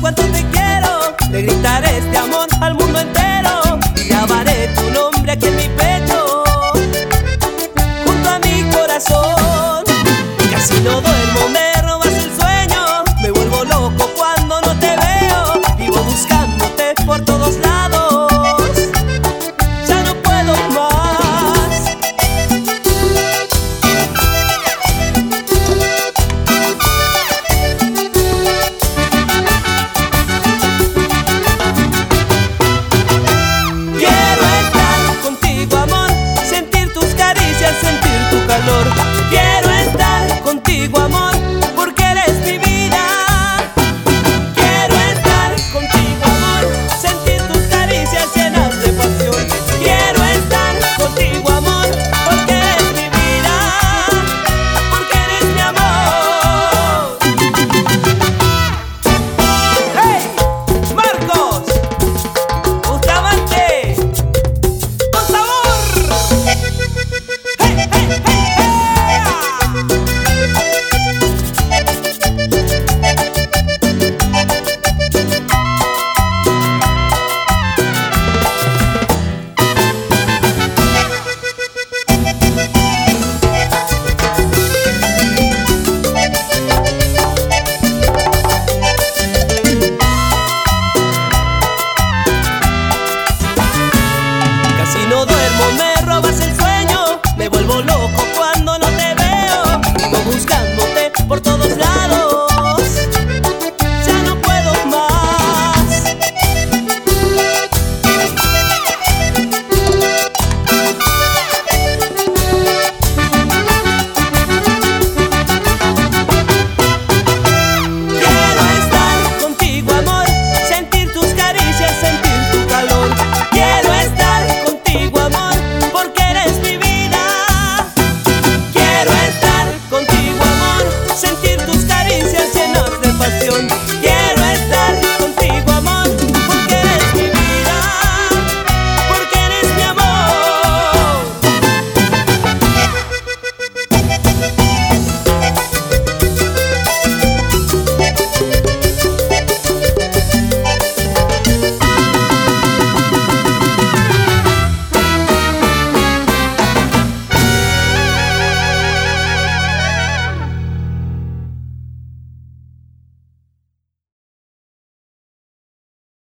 What do they? te